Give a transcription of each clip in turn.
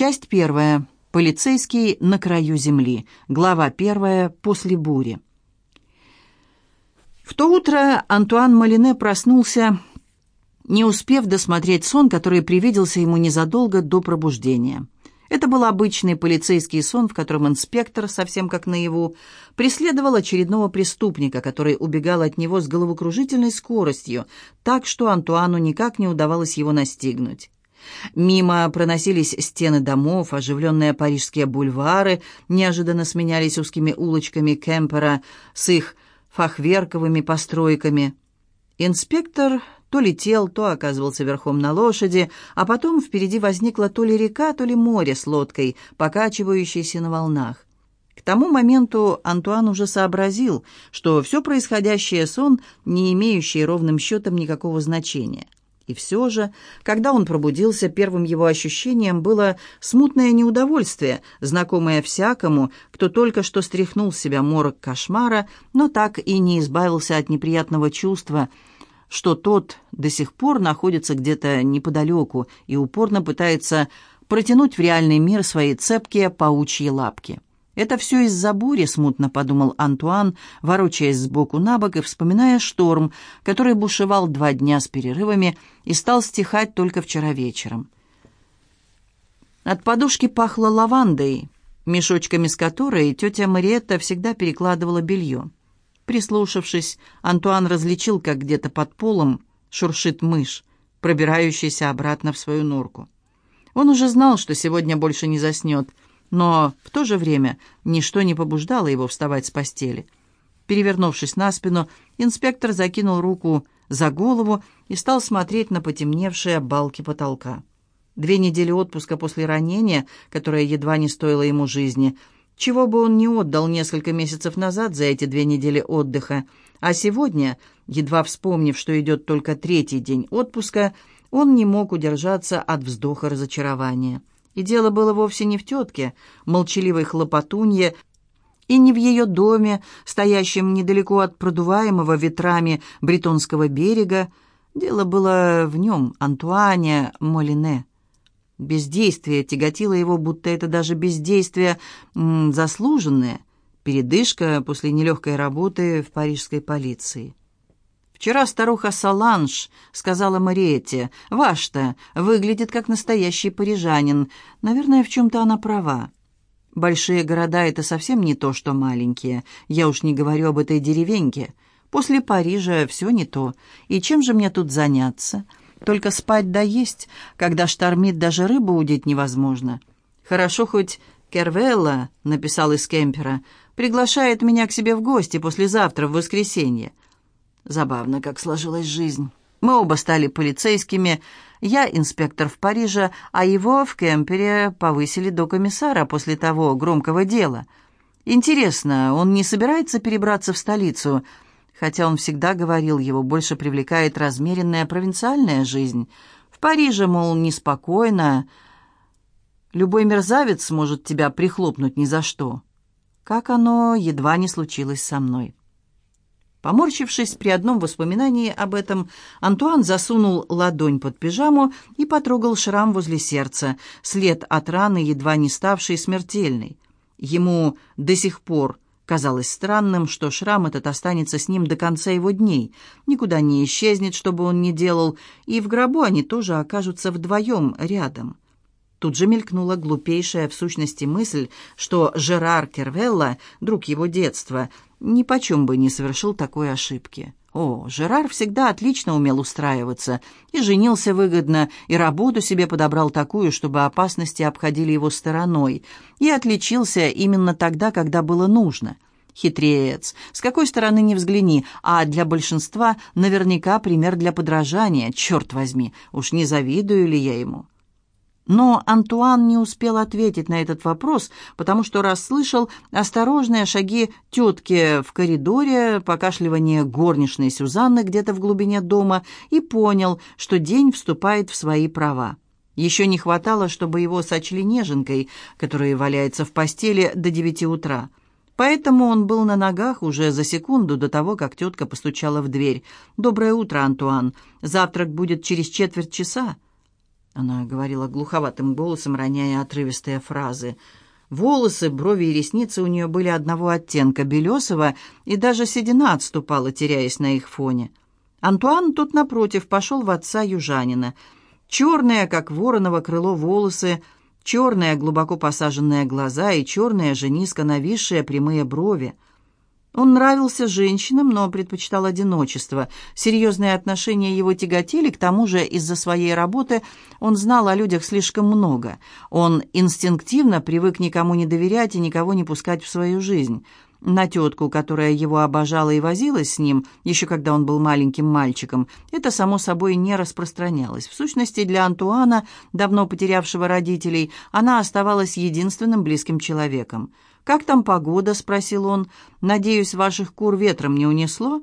Часть первая. Полицейский на краю земли. Глава первая. После бури. В то утро Антуан Малине проснулся, не успев досмотреть сон, который привиделся ему незадолго до пробуждения. Это был обычный полицейский сон, в котором инспектор, совсем как наяву, преследовал очередного преступника, который убегал от него с головокружительной скоростью, так что Антуану никак не удавалось его настигнуть. Мимо проносились стены домов, оживленные парижские бульвары неожиданно сменялись узкими улочками Кемпера с их фахверковыми постройками. Инспектор то летел, то оказывался верхом на лошади, а потом впереди возникла то ли река, то ли море с лодкой, покачивающейся на волнах. К тому моменту Антуан уже сообразил, что все происходящее сон, не имеющий ровным счетом никакого значения. И все же, когда он пробудился, первым его ощущением было смутное неудовольствие, знакомое всякому, кто только что стряхнул с себя морок кошмара, но так и не избавился от неприятного чувства – что тот до сих пор находится где-то неподалеку и упорно пытается протянуть в реальный мир свои цепкие паучьи лапки. «Это все из-за бури», — смутно подумал Антуан, ворочаясь сбоку на бок и вспоминая шторм, который бушевал два дня с перерывами и стал стихать только вчера вечером. От подушки пахло лавандой, мешочками с которой тетя Мариетта всегда перекладывала белье. Прислушавшись, Антуан различил, как где-то под полом шуршит мышь, пробирающаяся обратно в свою норку. Он уже знал, что сегодня больше не заснет, но в то же время ничто не побуждало его вставать с постели. Перевернувшись на спину, инспектор закинул руку за голову и стал смотреть на потемневшие балки потолка. Две недели отпуска после ранения, которое едва не стоило ему жизни – чего бы он не отдал несколько месяцев назад за эти две недели отдыха. А сегодня, едва вспомнив, что идет только третий день отпуска, он не мог удержаться от вздоха разочарования. И дело было вовсе не в тетке, молчаливой хлопотунье, и не в ее доме, стоящем недалеко от продуваемого ветрами Бретонского берега. Дело было в нем, Антуане Молине. Бездействие тяготило его, будто это даже бездействие заслуженное, передышка после нелегкой работы в парижской полиции. «Вчера старуха Саланж сказала Мариетте, «Ваш-то выглядит как настоящий парижанин. Наверное, в чем-то она права. Большие города — это совсем не то, что маленькие. Я уж не говорю об этой деревеньке. После Парижа все не то. И чем же мне тут заняться?» Только спать да есть, когда штормит, даже рыбу удить невозможно. Хорошо хоть Кервелла, написал из кемпера, приглашает меня к себе в гости послезавтра, в воскресенье. Забавно, как сложилась жизнь. Мы оба стали полицейскими. Я инспектор в Париже, а его в кемпере повысили до комиссара после того громкого дела. Интересно, он не собирается перебраться в столицу?» хотя он всегда говорил, его больше привлекает размеренная провинциальная жизнь. В Париже, мол, неспокойно, любой мерзавец сможет тебя прихлопнуть ни за что. Как оно едва не случилось со мной. Поморщившись при одном воспоминании об этом, Антуан засунул ладонь под пижаму и потрогал шрам возле сердца, след от раны, едва не ставшей смертельной. Ему до сих пор Казалось странным, что шрам этот останется с ним до конца его дней, никуда не исчезнет, что бы он ни делал, и в гробу они тоже окажутся вдвоем рядом. Тут же мелькнула глупейшая в сущности мысль, что Жерар Кервелла, друг его детства, ни почем бы не совершил такой ошибки. О, Жерар всегда отлично умел устраиваться, и женился выгодно, и работу себе подобрал такую, чтобы опасности обходили его стороной, и отличился именно тогда, когда было нужно. Хитреец, с какой стороны ни взгляни, а для большинства наверняка пример для подражания, черт возьми, уж не завидую ли я ему. Но Антуан не успел ответить на этот вопрос, потому что расслышал осторожные шаги тетки в коридоре, покашливание горничной Сюзанны где-то в глубине дома и понял, что день вступает в свои права. Еще не хватало, чтобы его сочли неженкой, которая валяется в постели до девяти утра. Поэтому он был на ногах уже за секунду до того, как тетка постучала в дверь. «Доброе утро, Антуан. Завтрак будет через четверть часа». Она говорила глуховатым голосом, роняя отрывистые фразы. Волосы, брови и ресницы у нее были одного оттенка, белесого, и даже седина отступала, теряясь на их фоне. Антуан тут, напротив, пошел в отца южанина. Черные, как вороново крыло, волосы, черные, глубоко посаженные глаза и черные же низко нависшие прямые брови — он нравился женщинам, но предпочитал одиночество. Серьезные отношения его тяготили, к тому же из-за своей работы он знал о людях слишком много. Он инстинктивно привык никому не доверять и никого не пускать в свою жизнь. На тетку, которая его обожала и возилась с ним, еще когда он был маленьким мальчиком, это, само собой, не распространялось. В сущности, для Антуана, давно потерявшего родителей, она оставалась единственным близким человеком. «Как там погода?» — спросил он. «Надеюсь, ваших кур ветром не унесло?»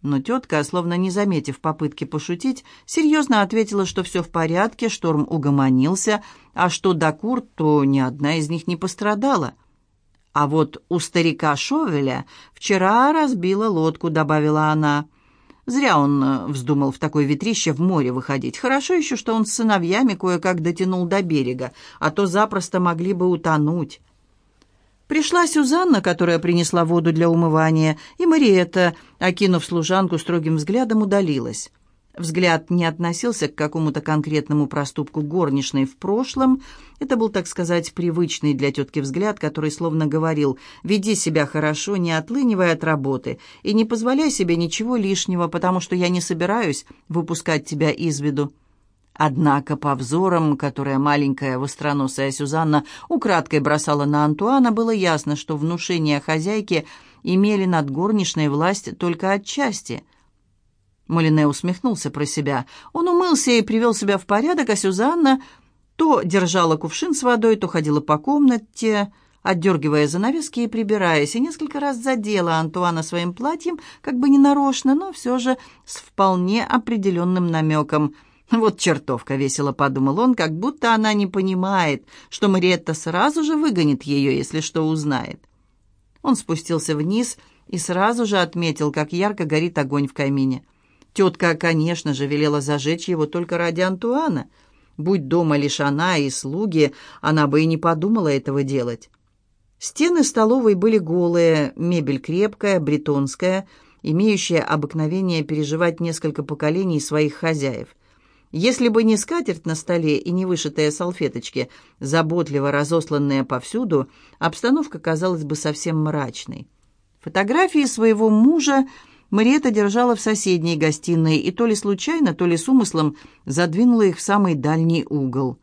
Но тетка, словно не заметив попытки пошутить, серьезно ответила, что все в порядке, шторм угомонился, а что до кур, то ни одна из них не пострадала. «А вот у старика Шовеля вчера разбила лодку», — добавила она. Зря он э, вздумал в такое ветрище в море выходить. Хорошо еще, что он с сыновьями кое-как дотянул до берега, а то запросто могли бы утонуть. Пришла Сюзанна, которая принесла воду для умывания, и Мариетта, окинув служанку строгим взглядом, удалилась. Взгляд не относился к какому-то конкретному проступку горничной в прошлом. Это был, так сказать, привычный для тетки взгляд, который словно говорил «Веди себя хорошо, не отлынивая от работы, и не позволяй себе ничего лишнего, потому что я не собираюсь выпускать тебя из виду». Однако по взорам, которые маленькая востроносая Сюзанна украдкой бросала на Антуана, было ясно, что внушения хозяйки имели над горничной власть только отчасти. Молине усмехнулся про себя. Он умылся и привел себя в порядок, а Сюзанна то держала кувшин с водой, то ходила по комнате, отдергивая занавески и прибираясь, и несколько раз задела Антуана своим платьем, как бы ненарочно, но все же с вполне определенным намеком – «Вот чертовка», — весело подумал он, как будто она не понимает, что Мариетта сразу же выгонит ее, если что узнает. Он спустился вниз и сразу же отметил, как ярко горит огонь в камине. Тетка, конечно же, велела зажечь его только ради Антуана. Будь дома лишь она и слуги, она бы и не подумала этого делать. Стены столовой были голые, мебель крепкая, бретонская, имеющая обыкновение переживать несколько поколений своих хозяев. Если бы не скатерть на столе и не вышитые салфеточки, заботливо разосланные повсюду, обстановка казалась бы совсем мрачной. Фотографии своего мужа Мариэта держала в соседней гостиной и то ли случайно, то ли с умыслом задвинула их в самый дальний угол.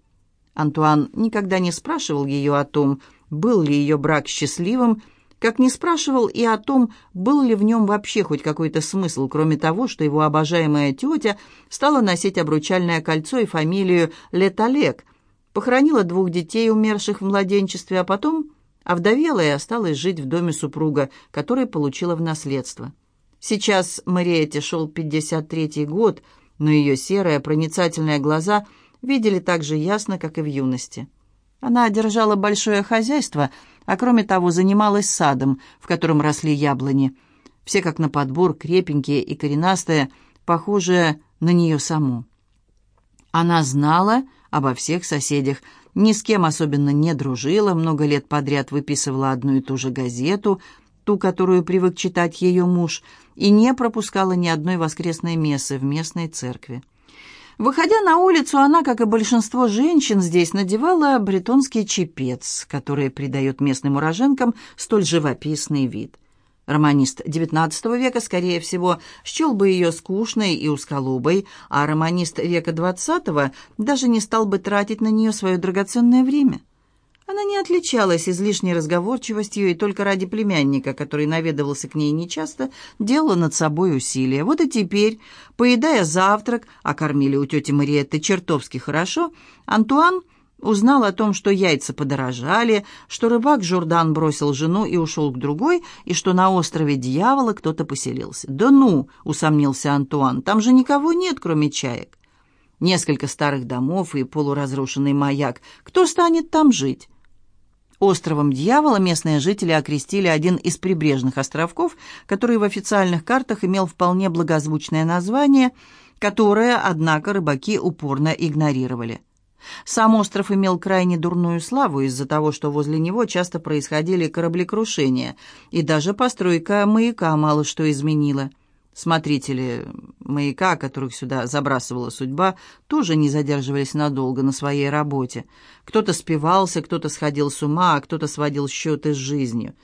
Антуан никогда не спрашивал ее о том, был ли ее брак счастливым, как не спрашивал и о том, был ли в нем вообще хоть какой-то смысл, кроме того, что его обожаемая тетя стала носить обручальное кольцо и фамилию Летолек, похоронила двух детей, умерших в младенчестве, а потом овдовела и осталась жить в доме супруга, который получила в наследство. Сейчас Мариэте шел 53-й год, но ее серые проницательные глаза видели так же ясно, как и в юности. Она одержала большое хозяйство, а кроме того занималась садом, в котором росли яблони. Все как на подбор, крепенькие и коренастые, похожие на нее саму. Она знала обо всех соседях, ни с кем особенно не дружила, много лет подряд выписывала одну и ту же газету, ту, которую привык читать ее муж, и не пропускала ни одной воскресной мессы в местной церкви. Выходя на улицу, она, как и большинство женщин здесь, надевала бретонский чепец, который придает местным уроженкам столь живописный вид. Романист XIX века, скорее всего, счел бы ее скучной и узколобой, а романист века XX даже не стал бы тратить на нее свое драгоценное время. Она не отличалась излишней разговорчивостью и только ради племянника, который наведывался к ней нечасто, делала над собой усилия. Вот и теперь, поедая завтрак, а кормили у тети Мариетты чертовски хорошо, Антуан узнал о том, что яйца подорожали, что рыбак Журдан бросил жену и ушел к другой, и что на острове Дьявола кто-то поселился. «Да ну!» — усомнился Антуан. «Там же никого нет, кроме чаек. Несколько старых домов и полуразрушенный маяк. Кто станет там жить?» Островом Дьявола местные жители окрестили один из прибрежных островков, который в официальных картах имел вполне благозвучное название, которое, однако, рыбаки упорно игнорировали. Сам остров имел крайне дурную славу из-за того, что возле него часто происходили кораблекрушения, и даже постройка маяка мало что изменила. Смотрители маяка, которых сюда забрасывала судьба, тоже не задерживались надолго на своей работе. Кто-то спивался, кто-то сходил с ума, а кто-то сводил счеты с жизнью.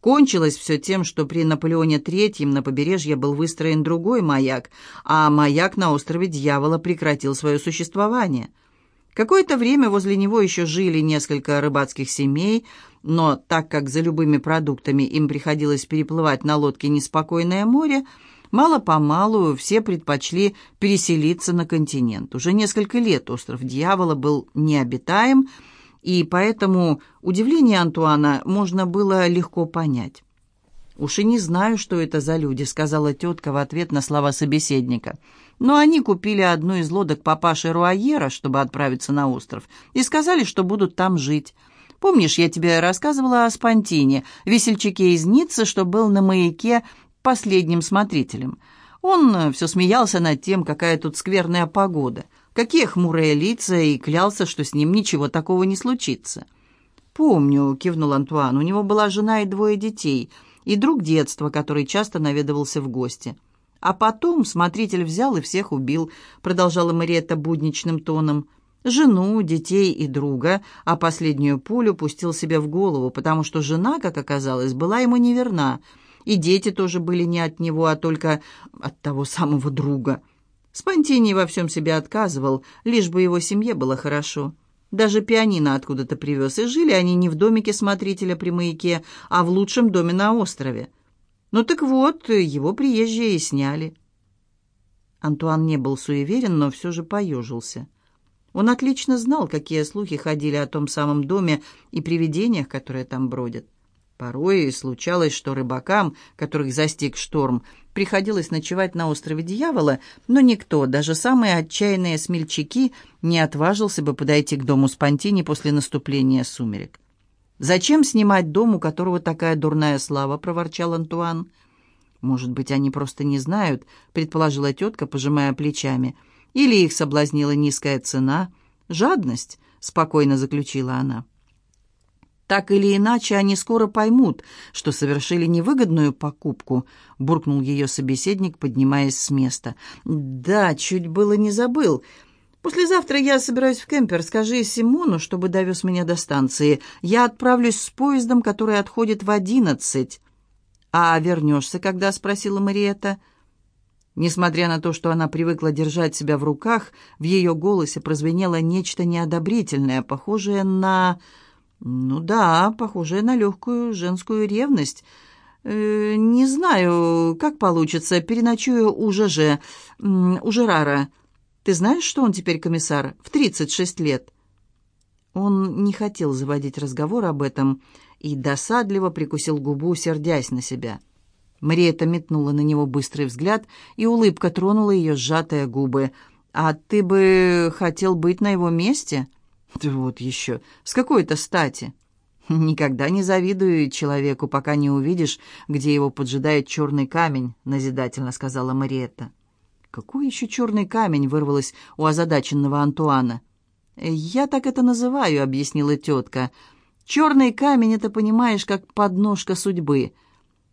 Кончилось все тем, что при Наполеоне III на побережье был выстроен другой маяк, а маяк на острове Дьявола прекратил свое существование – Какое-то время возле него еще жили несколько рыбацких семей, но так как за любыми продуктами им приходилось переплывать на лодке неспокойное море, мало-помалу все предпочли переселиться на континент. Уже несколько лет остров Дьявола был необитаем, и поэтому удивление Антуана можно было легко понять. «Уж и не знаю, что это за люди», — сказала тетка в ответ на слова собеседника. «Но они купили одну из лодок папаши Руайера, чтобы отправиться на остров, и сказали, что будут там жить. Помнишь, я тебе рассказывала о Спонтине, весельчаке из Ниццы, что был на маяке последним смотрителем? Он все смеялся над тем, какая тут скверная погода, какие хмурые лица, и клялся, что с ним ничего такого не случится». «Помню», — кивнул Антуан, — «у него была жена и двое детей» и друг детства, который часто наведывался в гости. А потом смотритель взял и всех убил, продолжала Мариетта будничным тоном. Жену, детей и друга, а последнюю пулю пустил себе в голову, потому что жена, как оказалось, была ему неверна, и дети тоже были не от него, а только от того самого друга. Спонтиний во всем себе отказывал, лишь бы его семье было хорошо. Даже пианино откуда-то привез, и жили они не в домике смотрителя при маяке, а в лучшем доме на острове. Ну так вот, его приезжие и сняли. Антуан не был суеверен, но все же поежился. Он отлично знал, какие слухи ходили о том самом доме и привидениях, которые там бродят. Порой случалось, что рыбакам, которых застиг шторм, приходилось ночевать на острове Дьявола, но никто, даже самые отчаянные смельчаки, не отважился бы подойти к дому Спонтини после наступления сумерек. «Зачем снимать дом, у которого такая дурная слава?» — проворчал Антуан. «Может быть, они просто не знают», — предположила тетка, пожимая плечами. «Или их соблазнила низкая цена. Жадность», — спокойно заключила она. Так или иначе, они скоро поймут, что совершили невыгодную покупку, буркнул ее собеседник, поднимаясь с места. Да, чуть было не забыл. Послезавтра я собираюсь в кемпер. Скажи Симону, чтобы довез меня до станции. Я отправлюсь с поездом, который отходит в одиннадцать. А вернешься когда? спросила Мариетта. Несмотря на то, что она привыкла держать себя в руках, в ее голосе прозвенело нечто неодобрительное, похожее на «Ну да, похоже на легкую женскую ревность. Э, не знаю, как получится. Переночую у ЖЖ, у Жерара. Ты знаешь, что он теперь комиссар? В 36 лет». Он не хотел заводить разговор об этом и досадливо прикусил губу, сердясь на себя. Мариэта метнула на него быстрый взгляд, и улыбка тронула ее сжатые губы. «А ты бы хотел быть на его месте?» Вот еще. С какой-то стати. Никогда не завидую человеку, пока не увидишь, где его поджидает черный камень, назидательно сказала Мариетта. Какой еще черный камень вырвалось у озадаченного Антуана? Я так это называю, объяснила тетка. Черный камень — это, понимаешь, как подножка судьбы.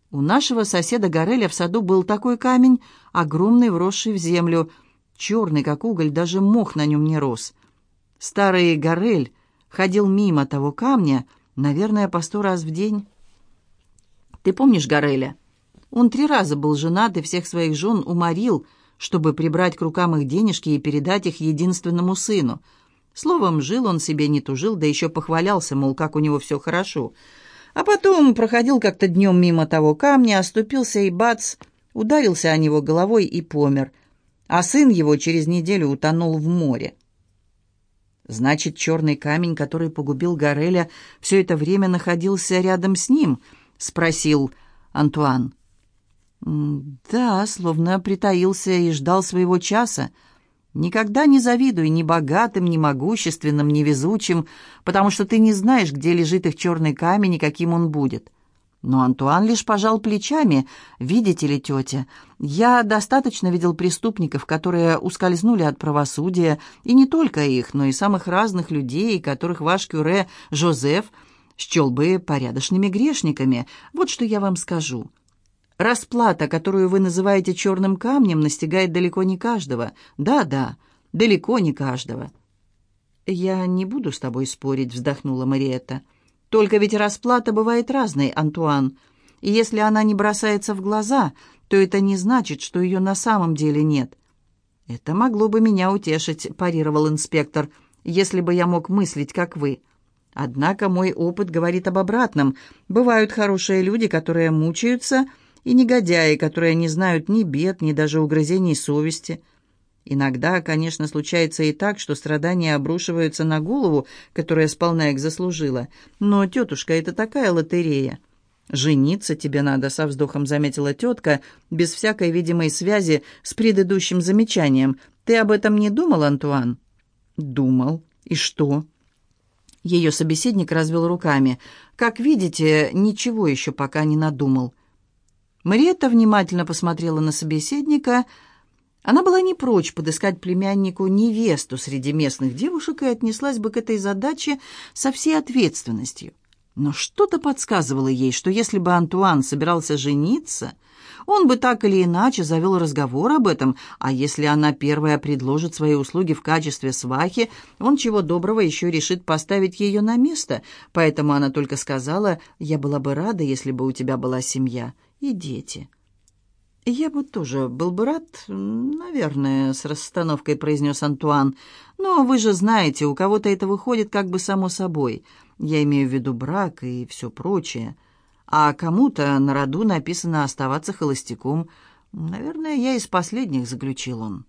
У нашего соседа Гореля в саду был такой камень, огромный, вросший в землю, черный, как уголь, даже мох на нем не рос. Старый Горель ходил мимо того камня, наверное, по сто раз в день. Ты помнишь Гореля? Он три раза был женат и всех своих жен уморил, чтобы прибрать к рукам их денежки и передать их единственному сыну. Словом, жил он себе не тужил, да еще похвалялся, мол, как у него все хорошо. А потом проходил как-то днем мимо того камня, оступился и бац, ударился о него головой и помер. А сын его через неделю утонул в море. Значит, черный камень, который погубил Гореля, все это время находился рядом с ним? Спросил Антуан. Да, словно притаился и ждал своего часа. Никогда не завидуй ни богатым, ни могущественным, ни везучим, потому что ты не знаешь, где лежит их черный камень и каким он будет. Но Антуан лишь пожал плечами. «Видите ли, тетя, я достаточно видел преступников, которые ускользнули от правосудия, и не только их, но и самых разных людей, которых ваш кюре Жозеф счел бы порядочными грешниками. Вот что я вам скажу. Расплата, которую вы называете черным камнем, настигает далеко не каждого. Да-да, далеко не каждого». «Я не буду с тобой спорить», — вздохнула Мариетта. Только ведь расплата бывает разной, Антуан. И если она не бросается в глаза, то это не значит, что ее на самом деле нет. «Это могло бы меня утешить», — парировал инспектор, «если бы я мог мыслить, как вы. Однако мой опыт говорит об обратном. Бывают хорошие люди, которые мучаются, и негодяи, которые не знают ни бед, ни даже угрызений совести». Иногда, конечно, случается и так, что страдания обрушиваются на голову, которая сполна их заслужила. Но, тетушка, это такая лотерея. «Жениться тебе надо», — со вздохом заметила тетка, без всякой видимой связи с предыдущим замечанием. «Ты об этом не думал, Антуан?» «Думал. И что?» Ее собеседник развел руками. «Как видите, ничего еще пока не надумал». Мариетта внимательно посмотрела на собеседника — она была не прочь подыскать племяннику невесту среди местных девушек и отнеслась бы к этой задаче со всей ответственностью. Но что-то подсказывало ей, что если бы Антуан собирался жениться, он бы так или иначе завел разговор об этом, а если она первая предложит свои услуги в качестве свахи, он чего доброго еще решит поставить ее на место, поэтому она только сказала, «Я была бы рада, если бы у тебя была семья и дети». «Я бы тоже был бы рад, наверное», — с расстановкой произнес Антуан. «Но вы же знаете, у кого-то это выходит как бы само собой. Я имею в виду брак и все прочее. А кому-то на роду написано оставаться холостяком. Наверное, я из последних», — заключил он.